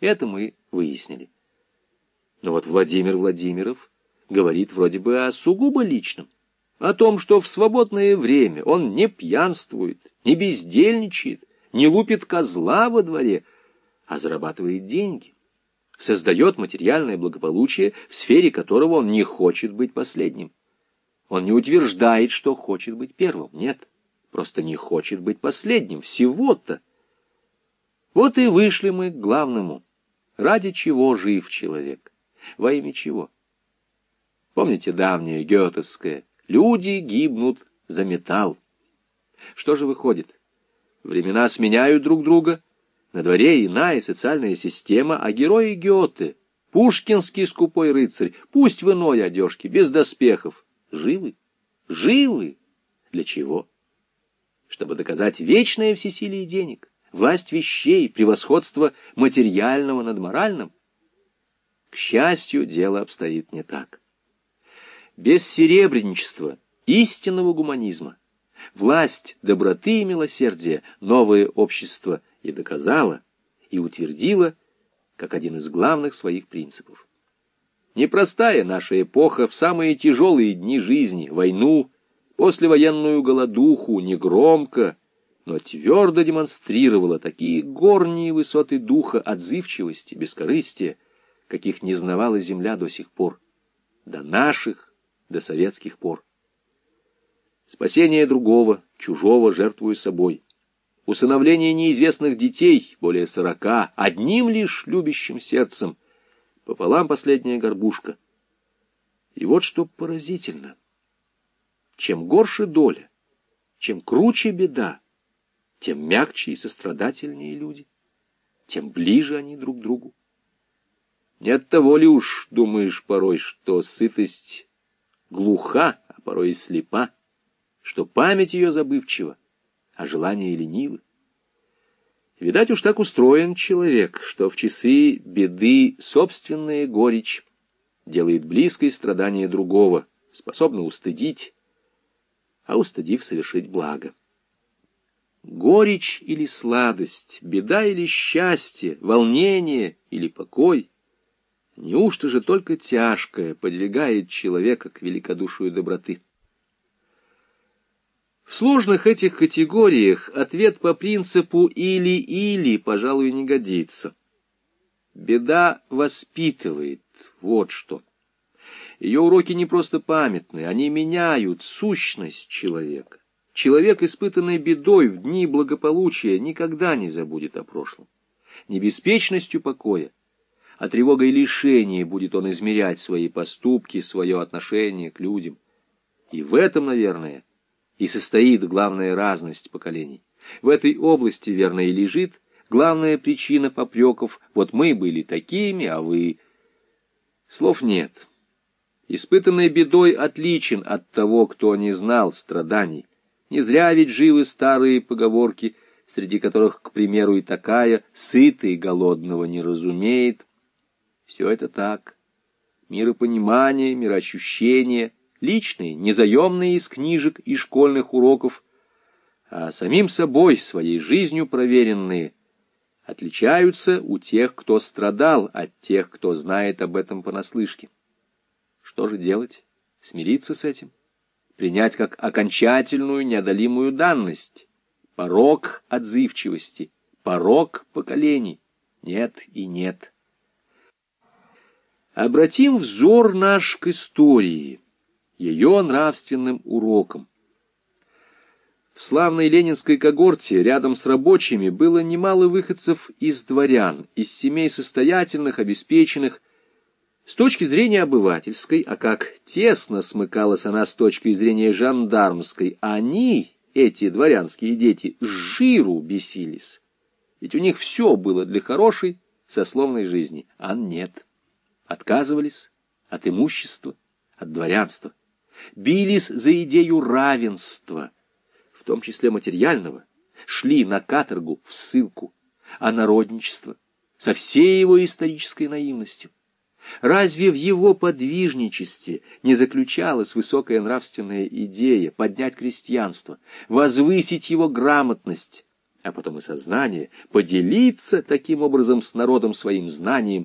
Это мы выяснили. Но вот Владимир Владимиров говорит вроде бы о сугубо личном, о том, что в свободное время он не пьянствует, не бездельничает, не лупит козла во дворе, а зарабатывает деньги, создает материальное благополучие, в сфере которого он не хочет быть последним. Он не утверждает, что хочет быть первым, нет, просто не хочет быть последним, всего-то. Вот и вышли мы к главному. Ради чего жив человек? Во имя чего? Помните давнее гетовское «Люди гибнут за металл». Что же выходит? Времена сменяют друг друга, на дворе иная социальная система, а герои Гёте, пушкинский скупой рыцарь, пусть в иной одежке, без доспехов, живы, живы. Для чего? Чтобы доказать вечное всесилие денег, власть вещей, превосходство материального над моральным. К счастью, дело обстоит не так. Без серебряничества, истинного гуманизма, власть доброты и милосердия новое общество и доказало, и утвердило, как один из главных своих принципов. Непростая наша эпоха в самые тяжелые дни жизни, войну, послевоенную голодуху, негромко, но твердо демонстрировала такие горние высоты духа отзывчивости, бескорыстия, каких не знавала земля до сих пор, до наших, до советских пор. Спасение другого, чужого, жертвуя собой. Усыновление неизвестных детей, более сорока, одним лишь любящим сердцем. Пополам последняя горбушка. И вот что поразительно. Чем горше доля, чем круче беда, тем мягче и сострадательнее люди, тем ближе они друг к другу. Не от того ли уж, думаешь порой, что сытость глуха, а порой и слепа, что память ее забывчива, а желания ленивы. Видать, уж так устроен человек, что в часы беды собственная горечь делает близкое страдание другого, способна устыдить, а устыдив совершить благо. Горечь или сладость, беда или счастье, волнение или покой — неужто же только тяжкое подвигает человека к великодушию доброты? В сложных этих категориях ответ по принципу «или-или», пожалуй, не годится. Беда воспитывает, вот что. Ее уроки не просто памятные, они меняют сущность человека. Человек, испытанный бедой в дни благополучия, никогда не забудет о прошлом. Не беспечностью покоя, а тревогой лишения будет он измерять свои поступки, свое отношение к людям. И в этом, наверное, и состоит главная разность поколений. В этой области, верно, и лежит главная причина попреков. Вот мы были такими, а вы... Слов нет. Испытанный бедой отличен от того, кто не знал страданий. Не зря ведь живы старые поговорки, среди которых, к примеру, и такая «сытый голодного не разумеет». Все это так. Миропонимание, мироощущение, личные, незаемные из книжек и школьных уроков, а самим собой, своей жизнью проверенные, отличаются у тех, кто страдал, от тех, кто знает об этом понаслышке. Что же делать? Смириться с этим? Принять как окончательную неодолимую данность? Порог отзывчивости, порог поколений? Нет и нет. Обратим взор наш к истории ее нравственным уроком. В славной ленинской когорте рядом с рабочими было немало выходцев из дворян, из семей состоятельных, обеспеченных, с точки зрения обывательской, а как тесно смыкалась она с точки зрения жандармской, они, эти дворянские дети, жиру бесились. Ведь у них все было для хорошей, сословной жизни, а нет. Отказывались от имущества, от дворянства бились за идею равенства, в том числе материального, шли на каторгу в ссылку, а народничество со всей его исторической наивностью. Разве в его подвижничестве не заключалась высокая нравственная идея поднять крестьянство, возвысить его грамотность, а потом и сознание, поделиться таким образом с народом своим знанием,